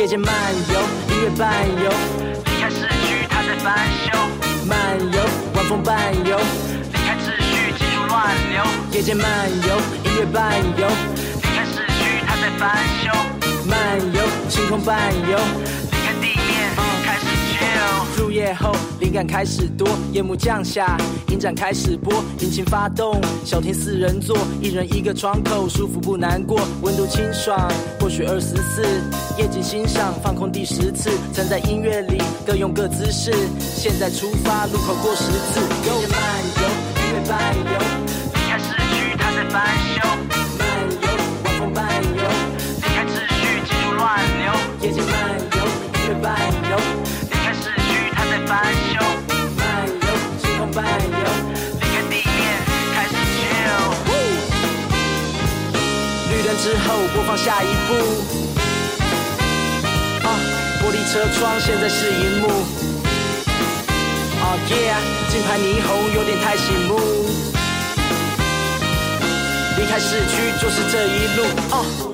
夜间漫游，音乐伴游，离开市区，它在翻修。漫游，晚风伴游，离开秩序，进入乱流。夜间漫游，音乐伴游，离开市区，它在翻修。漫游，星空伴游。离开地面，开始 chill。入夜后，灵感开始多，夜幕降下，影展开始播，引擎发动，小厅四人座，一人一个窗口，舒服不难过，温度清爽，或许二十四，夜景欣赏，放空第十次，曾在音乐里各用各姿势，现在出发，路口过十字，Go 漫游，音乐伴游，车窗现在是荧幕。哦、耶金牌霓虹有点太醒目。离开市区就是这一路。哦、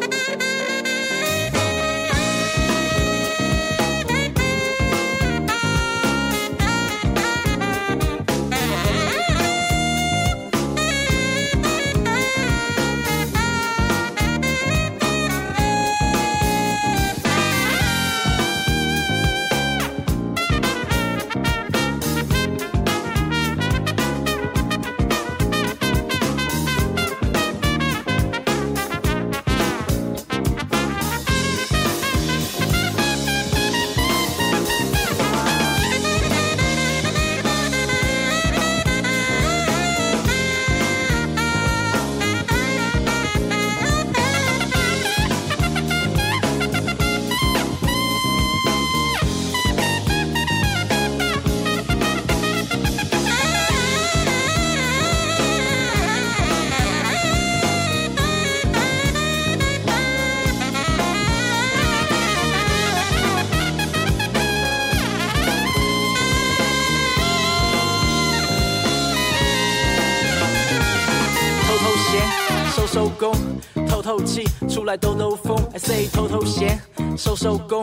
收收工，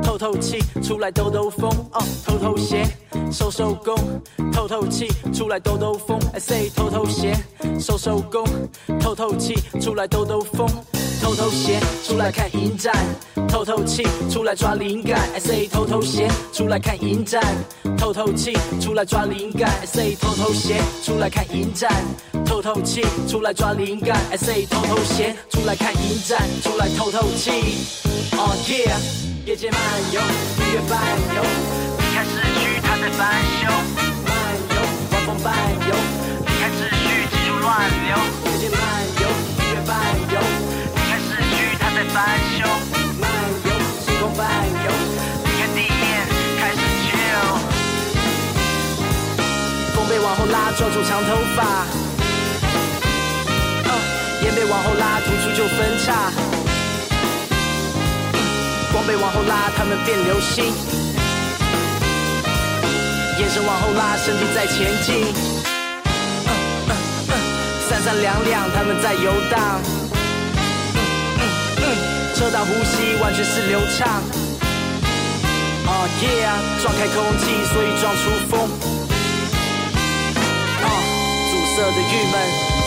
透透气，出来兜兜风。哦，透透闲，收收工，透透气，出来兜兜风。I say 透透闲，收收工，透透气，出来兜兜风。透透闲，出来看影展，透透气，出来抓灵感。I say 透透闲，出来看影展，透透气，出来抓灵感。I say 透透闲，出来看影展，透透气，出来抓灵感。I say 透透闲，出来看影展，出来透透气。Oh yeah，夜间漫游，音乐伴游，离开市区，它在翻修。漫游，晚风伴游，离开秩序，进入乱流。夜间漫游，音乐伴游，离开市区，它在翻修。漫游，星空伴游。离开地面，开始 chill。风被往后拉，抓住长头发。烟被往后拉，突出就分叉。光被往后拉，他们变流星。眼神往后拉，身体在前进。三三两两，他们在游荡。嗯嗯嗯车道呼吸完全是流畅。哦、yeah，撞开空气，所以撞出风。啊，阻塞的郁闷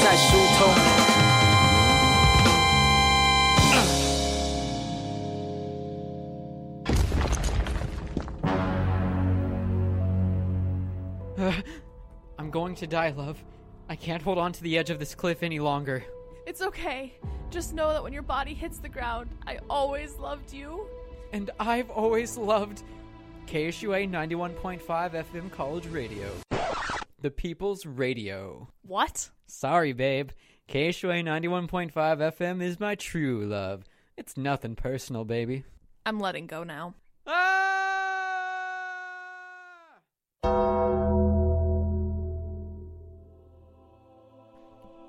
在疏通。Going to die, love. I can't hold on to the edge of this cliff any longer. It's okay. Just know that when your body hits the ground, I always loved you. And I've always loved KSUA 91.5 FM College Radio. The People's Radio. What? Sorry, babe. KSUA 91.5 FM is my true love. It's nothing personal, baby. I'm letting go now. Ah!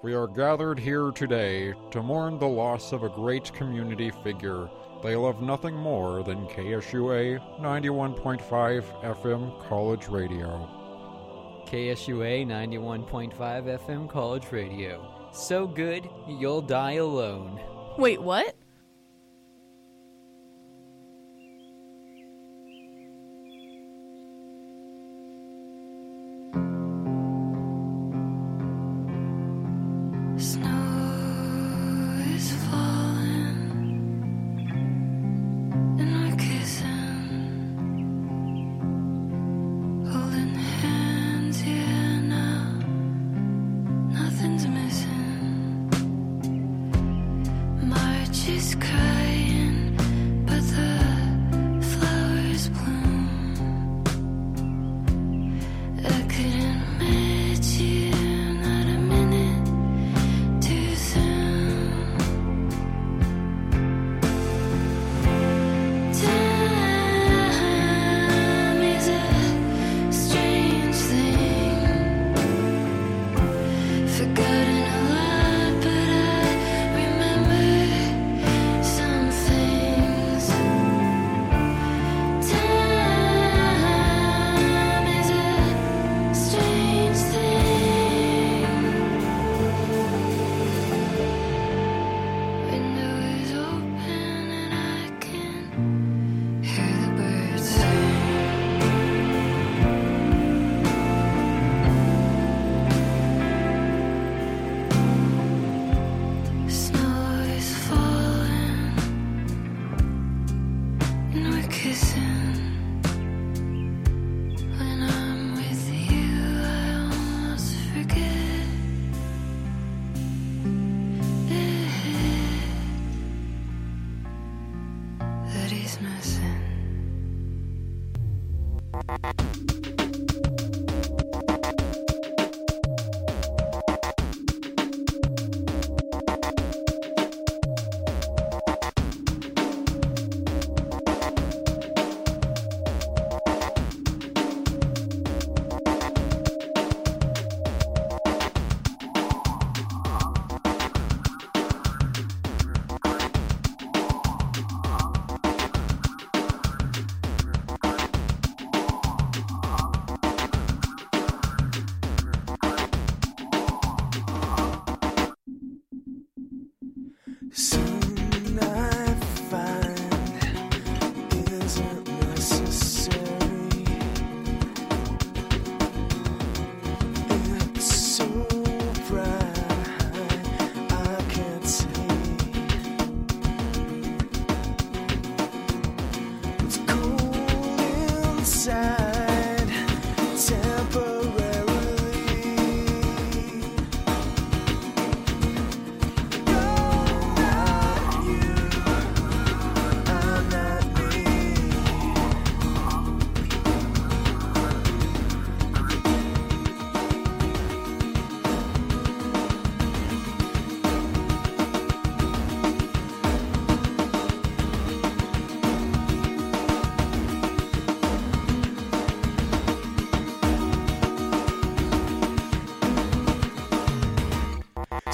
We are gathered here today to mourn the loss of a great community figure. They love nothing more than KSUA 91.5 FM College Radio. KSUA 91.5 FM College Radio. So good, you'll die alone. Wait, what?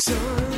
Sunlight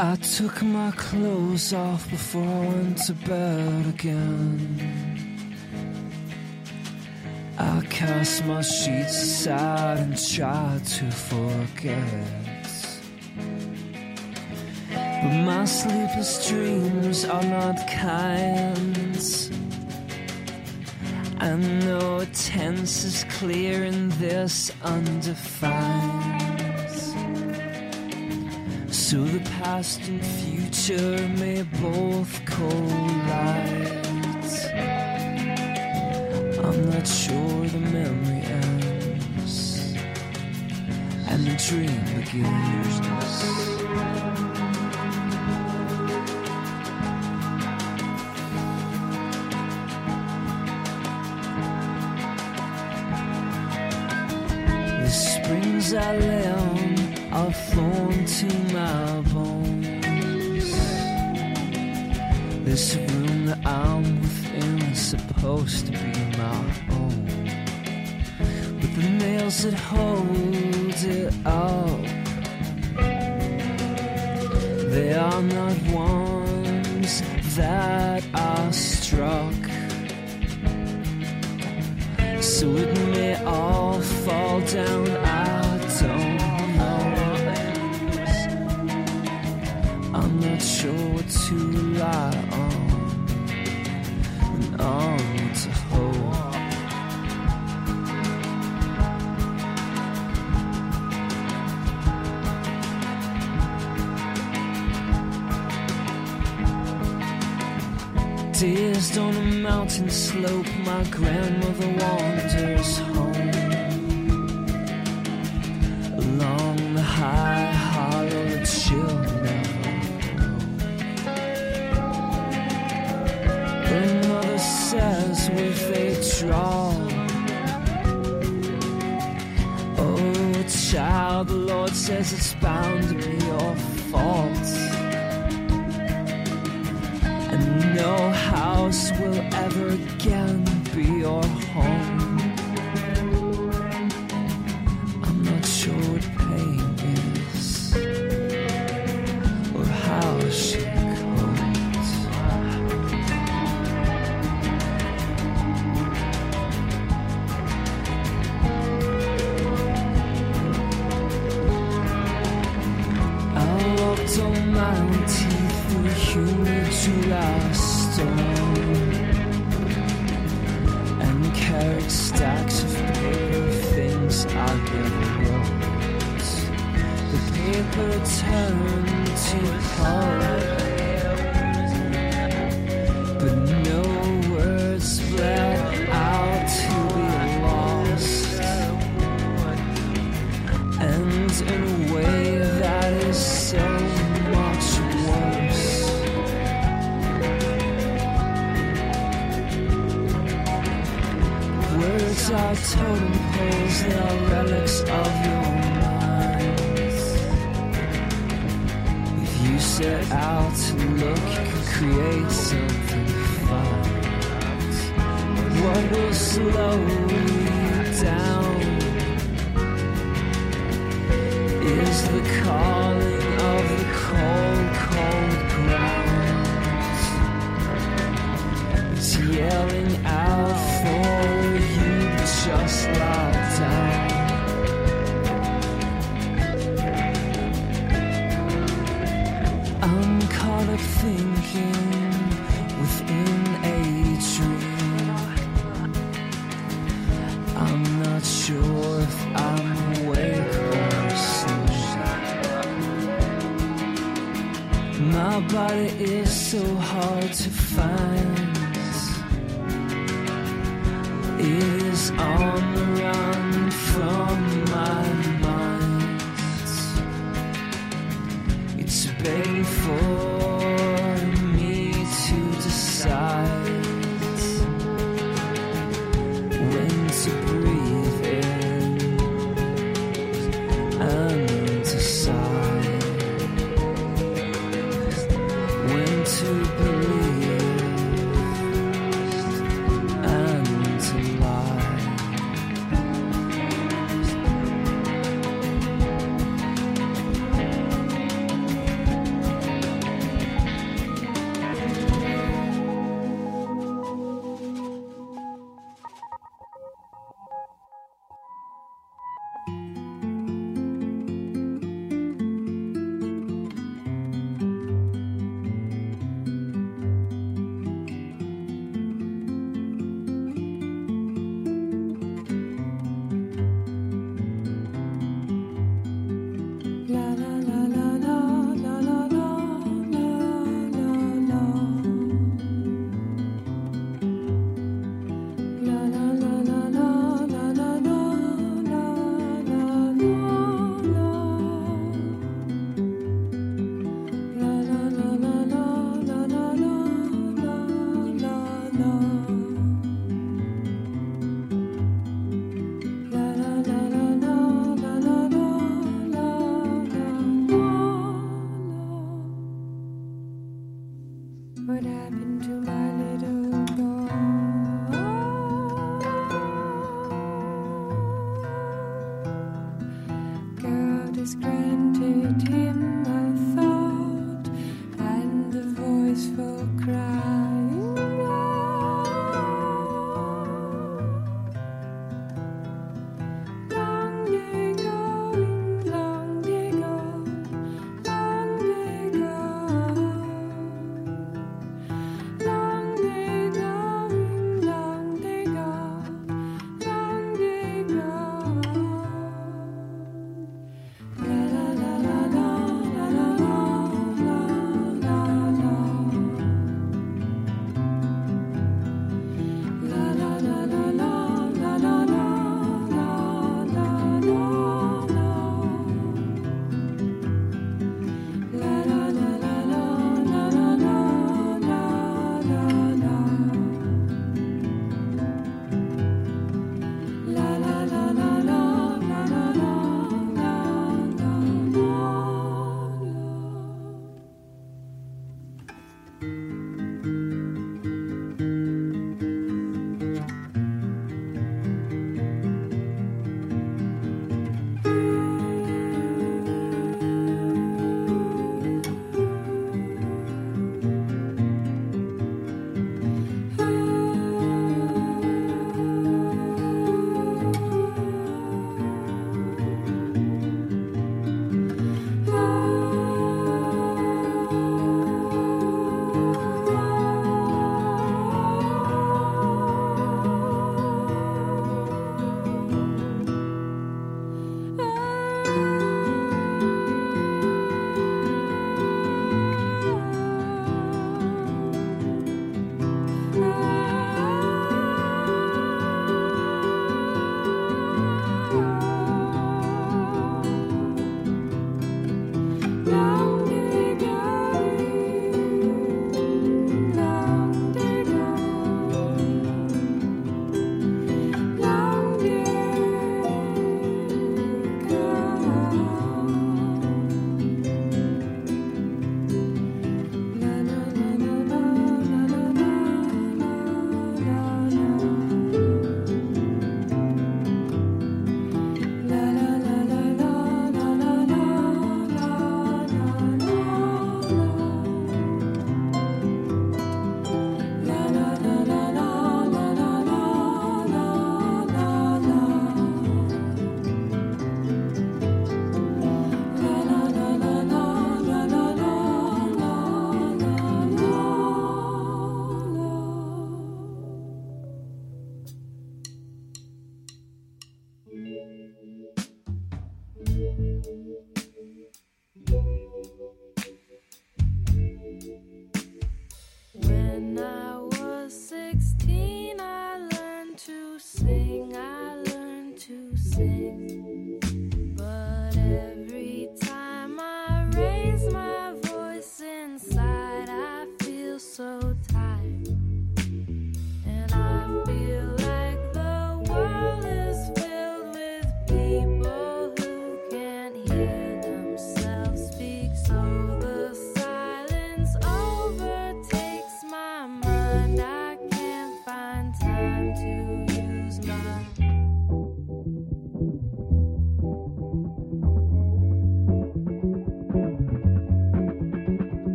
I took my clothes off before I went to bed again. I cast my sheets aside and tried to forget. But my sleepless dreams are not kind. And no tense is clear in this undefined. So the past and future may both collide. I'm not sure the memory ends and the dream begins. The springs I on are thorn to my bones. This room that I'm within is supposed to be my own. But the nails that hold it up, they are not ones that are struck. So it may all fall down. To rely on and on to hold. Dazed on a mountain slope, my grandmother wanders drawl, Oh, child, the Lord says it's bound to be your fault and no house will ever again be your home.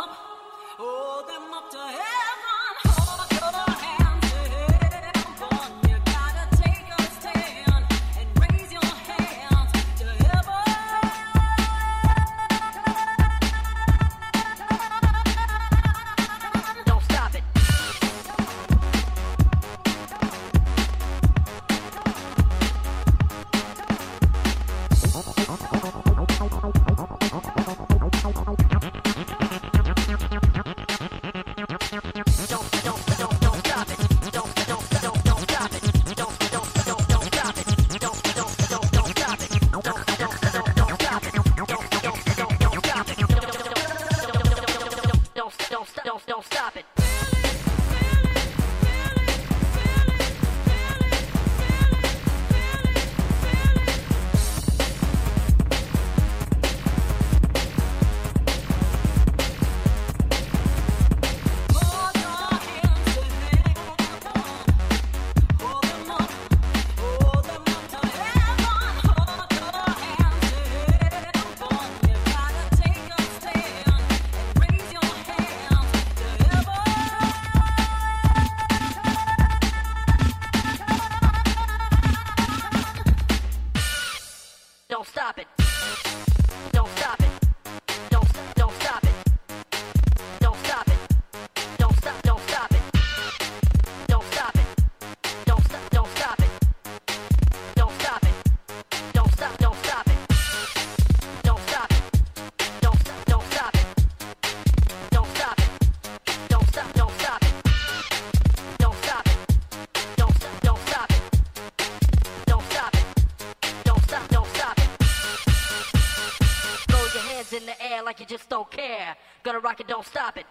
up, hold them up to heaven. like you just don't care. Gonna rock it, don't stop it.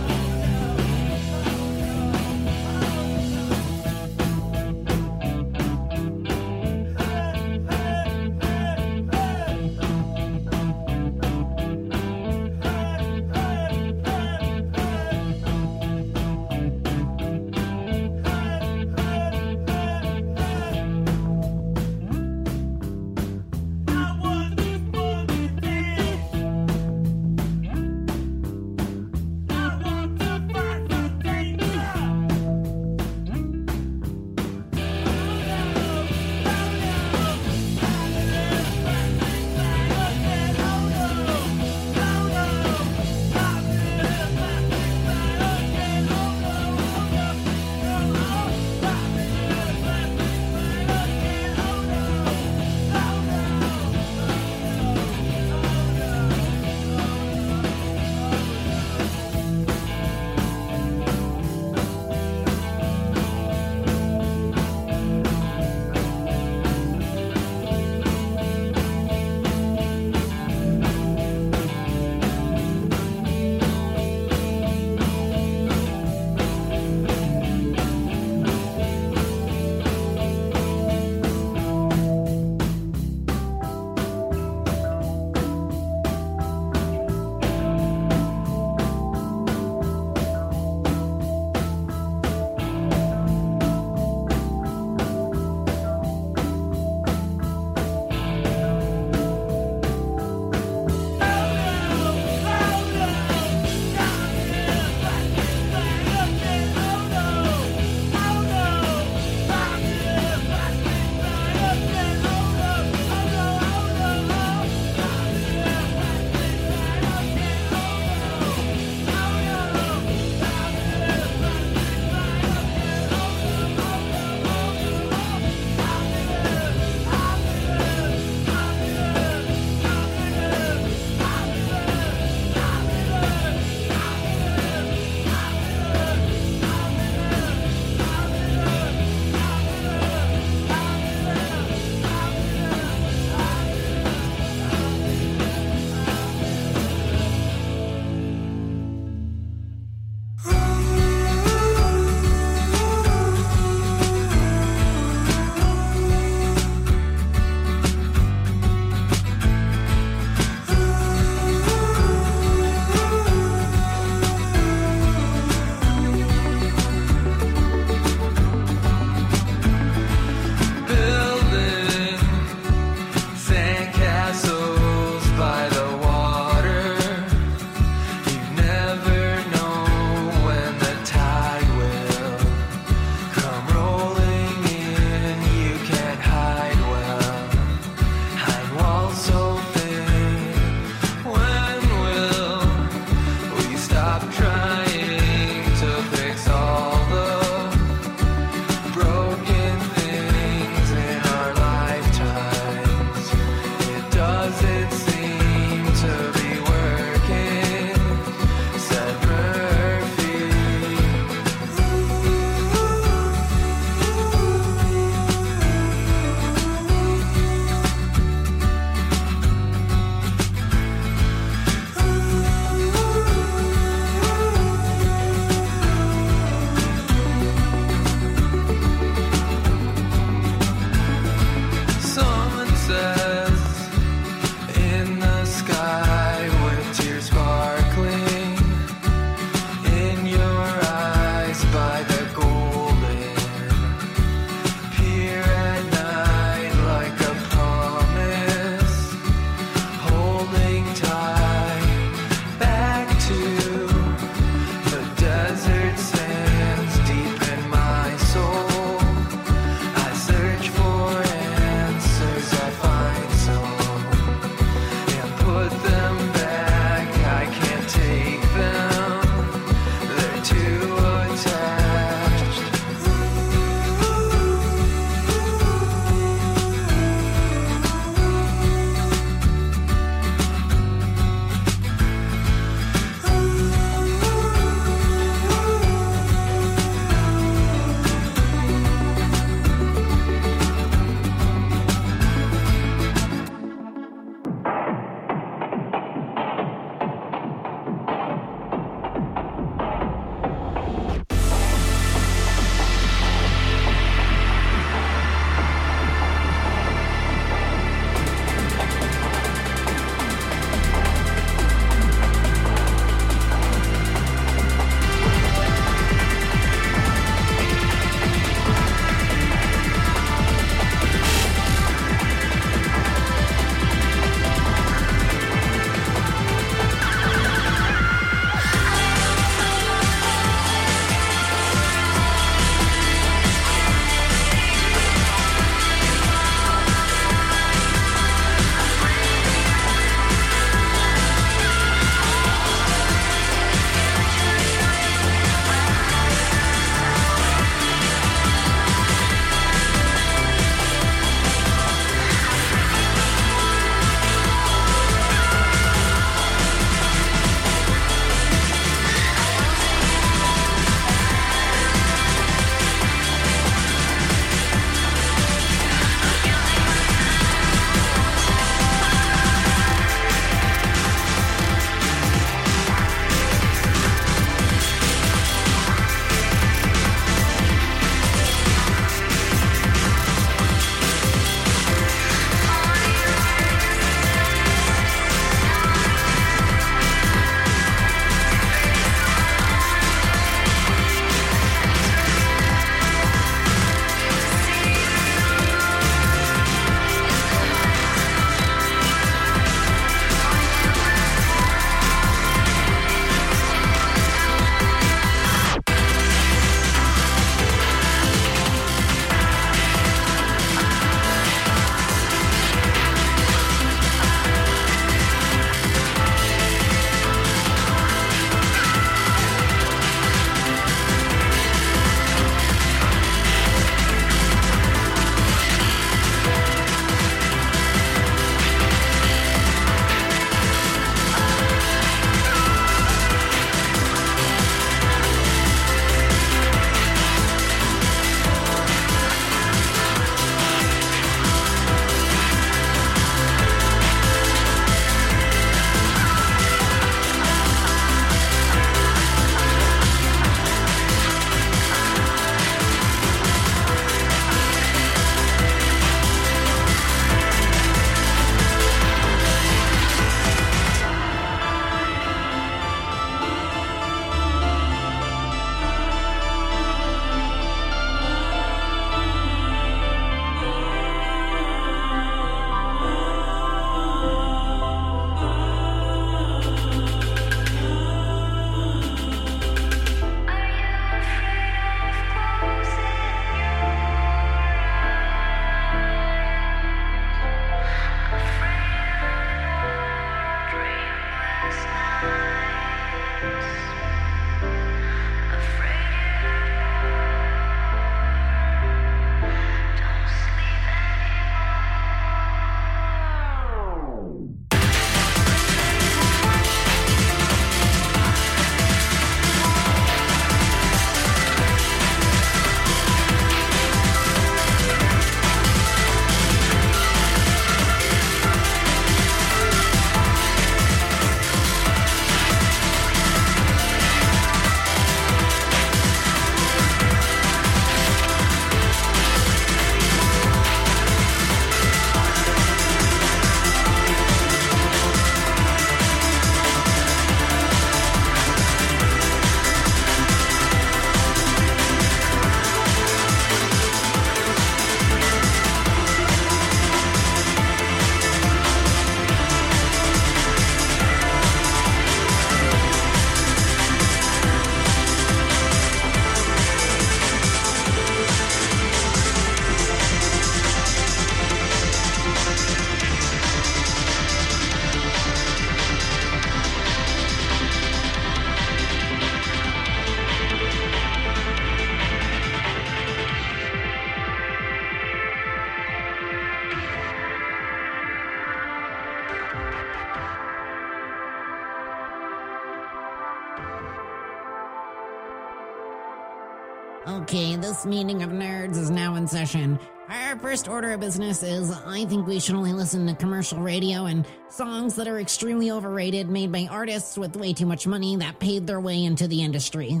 Okay, this meeting of nerds is now in session. Our first order of business is I think we should only listen to commercial radio and songs that are extremely overrated, made by artists with way too much money that paid their way into the industry.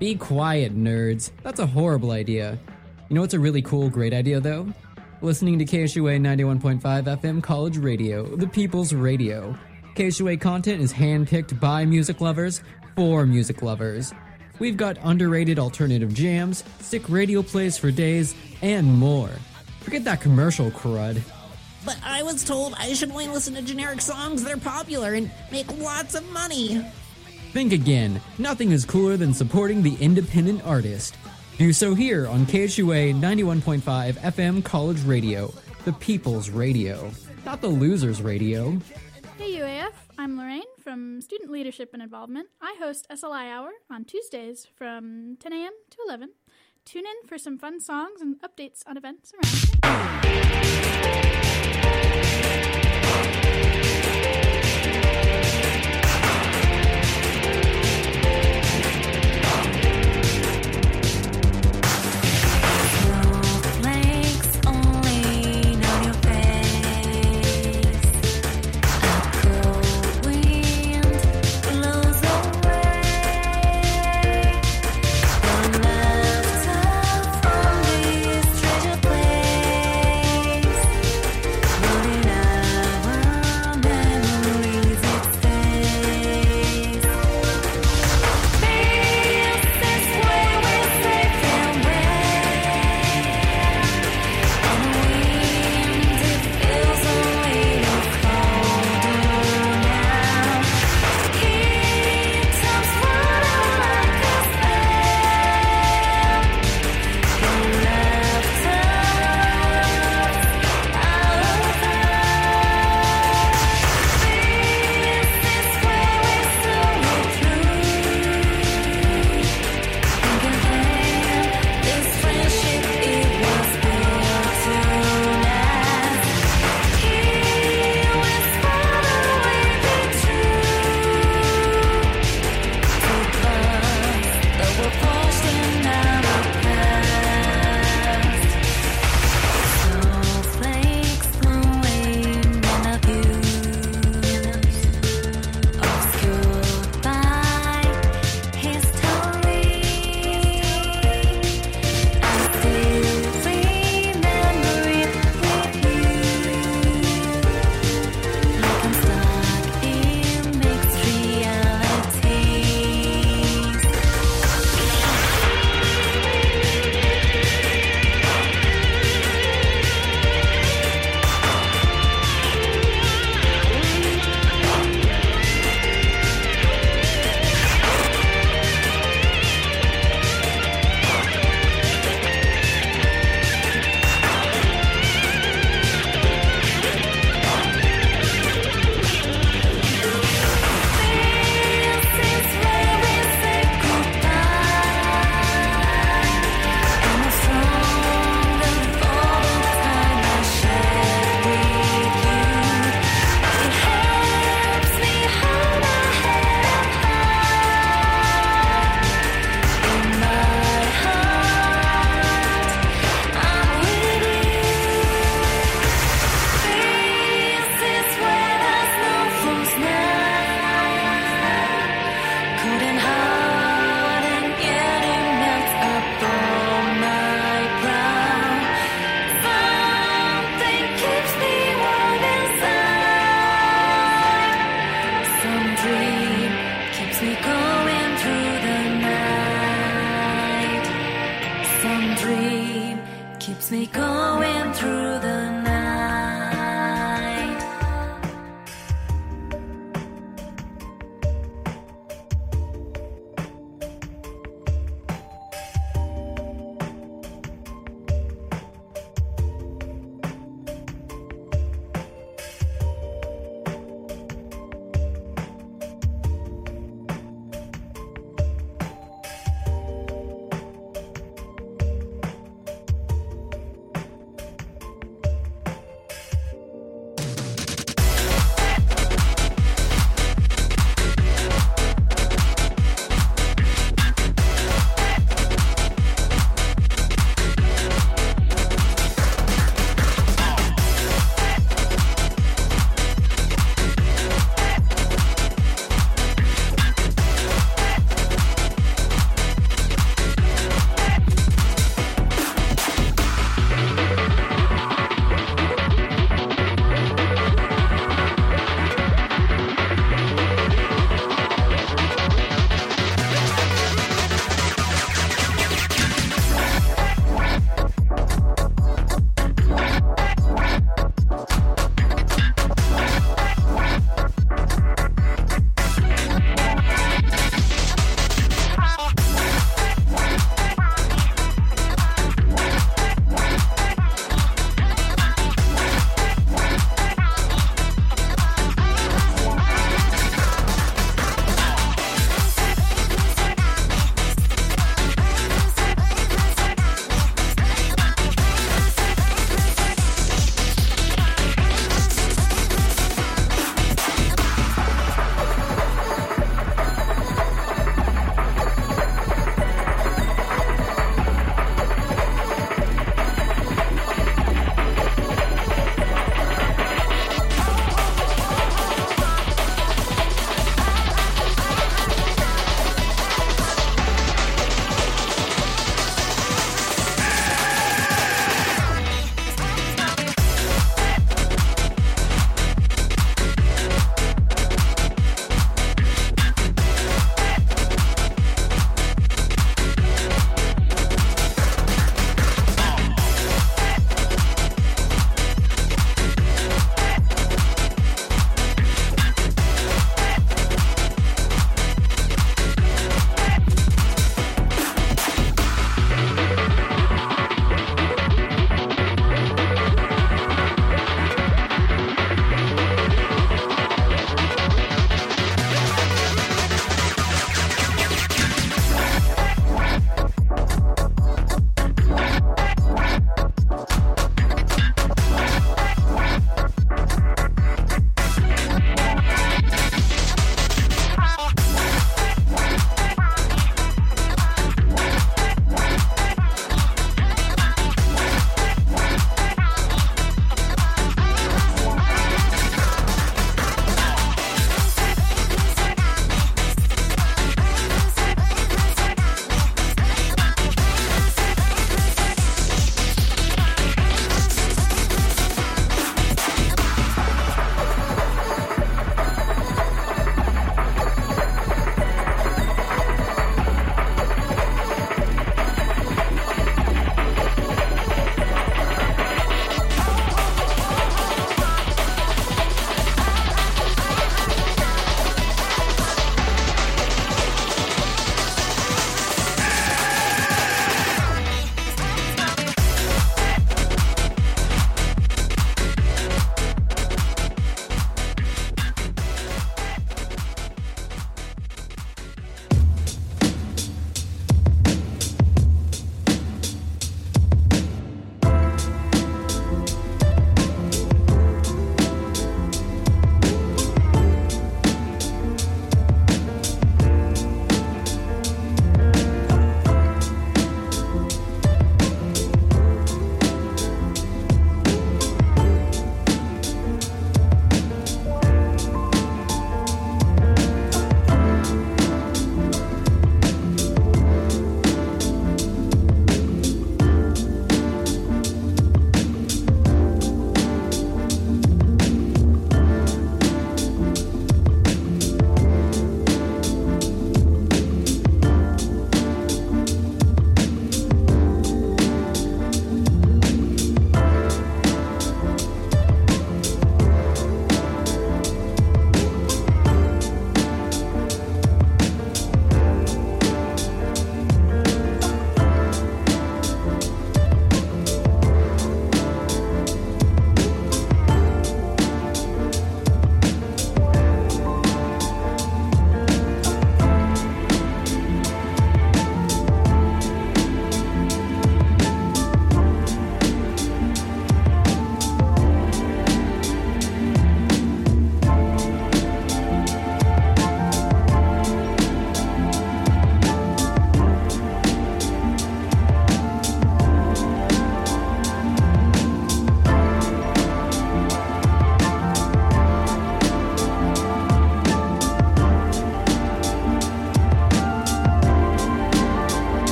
Be quiet, nerds. That's a horrible idea. You know what's a really cool, great idea, though? Listening to KSUA 91.5 FM College Radio, the people's radio. KSUA content is handpicked by music lovers for music lovers. We've got underrated alternative jams, sick radio plays for days, and more. Forget that commercial crud. But I was told I should only listen to generic songs that are popular and make lots of money. Think again. Nothing is cooler than supporting the independent artist. Do so here on KSUA 91.5 FM College Radio, the people's radio, not the loser's radio. Hey UAF, I'm Lorraine from Student Leadership and Involvement. I host SLI Hour on Tuesdays from 10 a.m. to 11. Tune in for some fun songs and updates on events around. Snowflakes